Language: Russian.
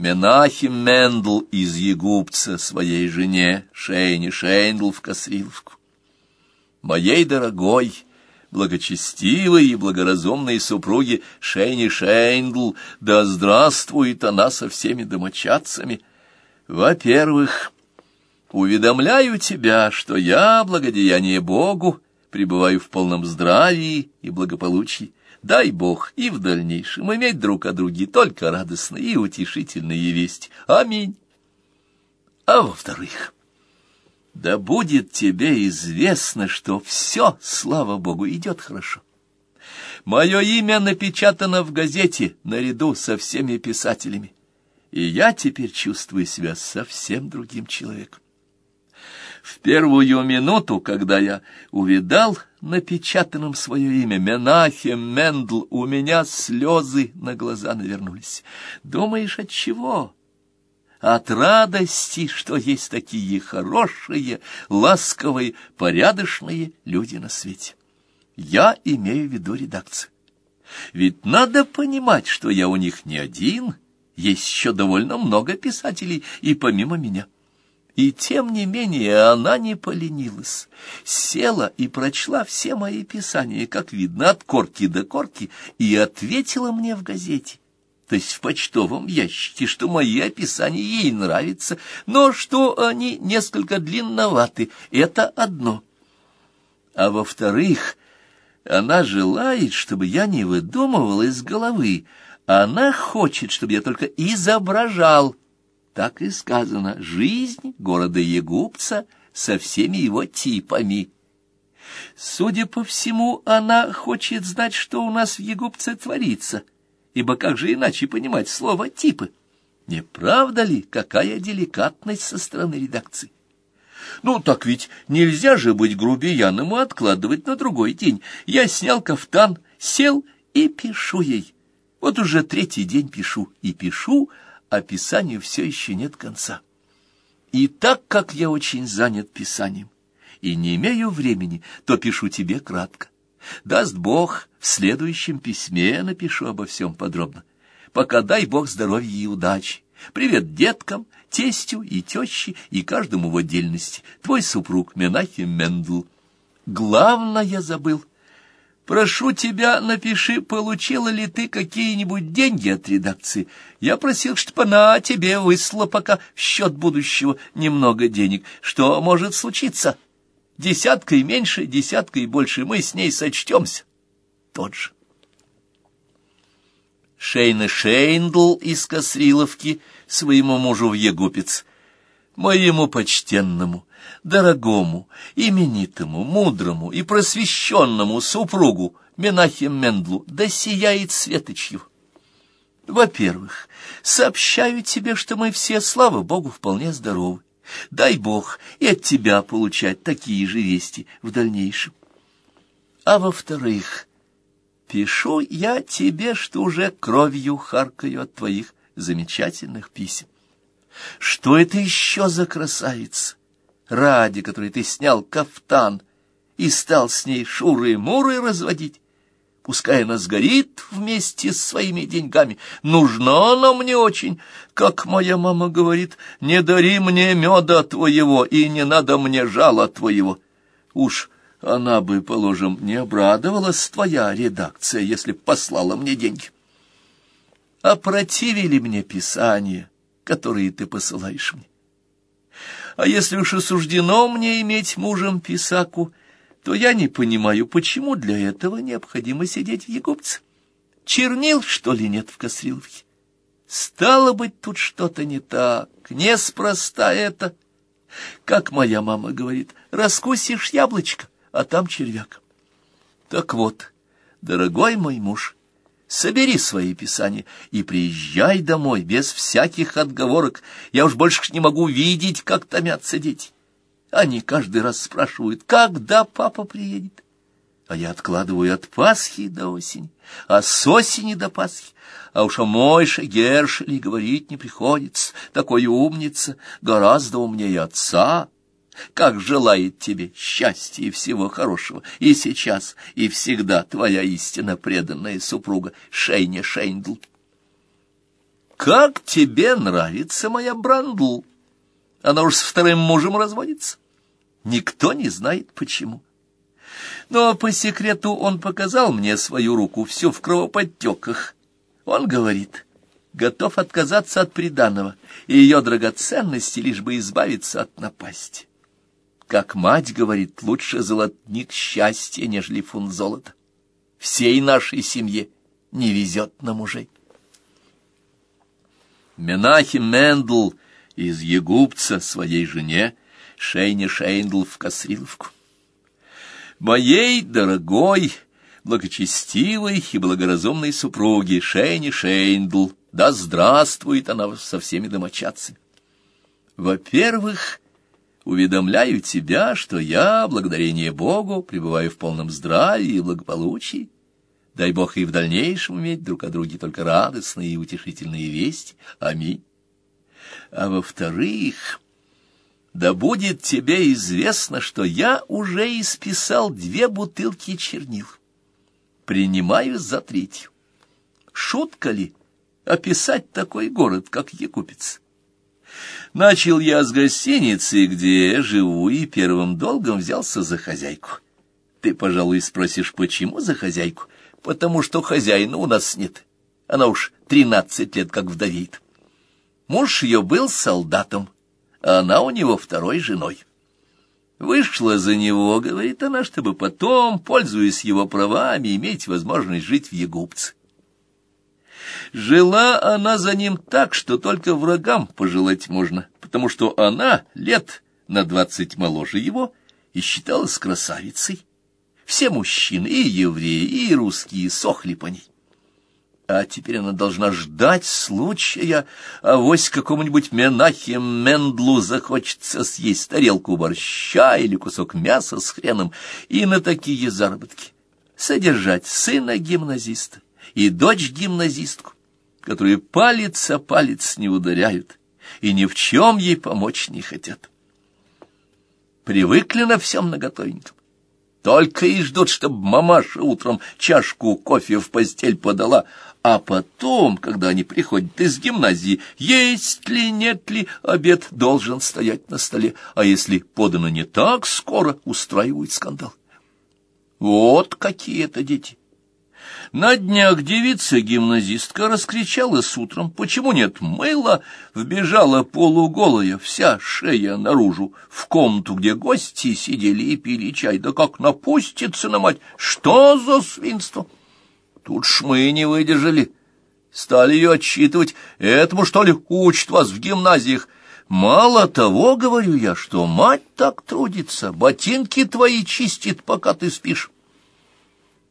Менахем Мендл из Егупца своей жене Шейни Шейндл в Касриловку. Моей дорогой, благочестивой и благоразумной супруге Шейни Шейндл, да здравствует она со всеми домочадцами. Во-первых, уведомляю тебя, что я, благодарение Богу, пребываю в полном здравии и благополучии. Дай Бог и в дальнейшем иметь друг о друге только радостные и утешительные вести. Аминь. А во-вторых, да будет тебе известно, что все, слава Богу, идет хорошо. Мое имя напечатано в газете наряду со всеми писателями, и я теперь чувствую себя совсем другим человеком. В первую минуту, когда я увидал напечатанным свое имя Менахем Мендл, у меня слезы на глаза навернулись. Думаешь, от чего? От радости, что есть такие хорошие, ласковые, порядочные люди на свете. Я имею в виду редакцию. Ведь надо понимать, что я у них не один, есть еще довольно много писателей и помимо меня. И тем не менее она не поленилась, села и прочла все мои писания, как видно, от корки до корки, и ответила мне в газете, то есть в почтовом ящике, что мои описания ей нравятся, но что они несколько длинноваты, это одно. А во-вторых, она желает, чтобы я не выдумывал из головы, она хочет, чтобы я только изображал так и сказано, жизнь города Егупца со всеми его типами. Судя по всему, она хочет знать, что у нас в Егупце творится, ибо как же иначе понимать слово «типы»? Не правда ли, какая деликатность со стороны редакции? Ну, так ведь нельзя же быть грубияном и откладывать на другой день. Я снял кафтан, сел и пишу ей. Вот уже третий день пишу, и пишу, а писанию все еще нет конца. И так как я очень занят писанием и не имею времени, то пишу тебе кратко. Даст Бог, в следующем письме напишу обо всем подробно. Пока дай Бог здоровья и удачи. Привет деткам, тестю и теще, и каждому в отдельности. Твой супруг Менахем Мендл. Главное я забыл. Прошу тебя, напиши, получила ли ты какие-нибудь деньги от редакции. Я просил, чтобы она тебе выслала пока в счет будущего немного денег. Что может случиться? Десяткой меньше, десяткой больше. Мы с ней сочтемся. Тот же. Шейна Шейндл из Косриловки своему мужу в Егупец. Моему почтенному, дорогому, именитому, мудрому и просвещенному супругу Менахем Мендлу да сияет светочью. Во-первых, сообщаю тебе, что мы все, слава Богу, вполне здоровы. Дай Бог и от тебя получать такие же вести в дальнейшем. А во-вторых, пишу я тебе, что уже кровью харкаю от твоих замечательных писем. Что это еще за красавица? ради которой ты снял кафтан и стал с ней шуры-муры разводить. Пускай она сгорит вместе с своими деньгами. Нужна она мне очень. Как моя мама говорит, не дари мне меда твоего, и не надо мне жала твоего. Уж она бы, положим, не обрадовалась, твоя редакция, если послала мне деньги. Опротивили мне писания, которые ты посылаешь мне. А если уж и суждено мне иметь мужем писаку, то я не понимаю, почему для этого необходимо сидеть в Егупце. Чернил, что ли, нет в Косриловке? Стало быть, тут что-то не так, неспроста это. Как моя мама говорит, раскусишь яблочко, а там червяк. Так вот, дорогой мой муж, собери свои писания и приезжай домой без всяких отговорок. Я уж больше не могу видеть, как томятся дети. Они каждый раз спрашивают, когда папа приедет. А я откладываю от Пасхи до осени, а с осени до Пасхи. А уж о Мойше Гершеле говорить не приходится. Такой умница, гораздо умнее отца как желает тебе счастья и всего хорошего, и сейчас, и всегда твоя истинно преданная супруга Шейня Шейндл. как тебе нравится моя Брандл? Она уж с вторым мужем разводится. Никто не знает, почему. Но по секрету он показал мне свою руку, всю в кровоподтеках. Он говорит, готов отказаться от приданого и ее драгоценности, лишь бы избавиться от напасти. Как мать говорит, лучше золотник счастья, нежели фунт золота. Всей нашей семье не везет на мужей. Менахем Мендл из Егупца своей жене Шейне Шейндл в Касриловку. Моей дорогой, благочестивой и благоразумной супруге Шейне Шейндл, да здравствует она со всеми домочадцами. Во-первых, уведомляю тебя, что я, благодарение Богу, пребываю в полном здравии и благополучии. Дай Бог и в дальнейшем иметь друг о друге только радостные и утешительные вести. Аминь. А во-вторых, да будет тебе известно, что я уже исписал две бутылки чернил. Принимаю за третью. Шутка ли описать такой город, как Якупец? Начал я с гостиницы, где живу, и первым долгом взялся за хозяйку. Ты, пожалуй, спросишь, почему за хозяйку? — потому что хозяина у нас нет. Она уж тринадцать лет как вдовеет. Муж ее был солдатом, а она у него второй женой. Вышла за него, говорит она, чтобы потом, пользуясь его правами, иметь возможность жить в Егупце. Жила она за ним так, что только врагам пожелать можно, потому что она лет на двадцать моложе его и считалась красавицей. Все мужчины, и евреи, и русские, сохли по ней. А теперь она должна ждать случая, а вось какому-нибудь Менахе Мендлу захочется съесть тарелку борща или кусок мяса с хреном, и на такие заработки содержать сына гимназиста и дочь гимназистку, которые палец о палец не ударяют и ни в чем ей помочь не хотят. Привыкли на всем наготовеньком. Только и ждут, чтобы мамаша утром чашку кофе в постель подала, а потом, когда они приходят из гимназии, есть ли, нет ли, обед должен стоять на столе, а если подано не так скоро, устраивают скандал. Вот какие это дети! На днях девица-гимназистка раскричалась утром, почему нет мыла, вбежала полуголая, вся шея наружу, в комнату, где гости сидели и пили чай, да как напустится на мать, что за свинство? Тут ж мы не выдержали, стали ее отчитывать, этому, что ли, учат вас в гимназиях, Мало того, говорю я, что мать так трудится, ботинки твои чистит, пока ты спишь.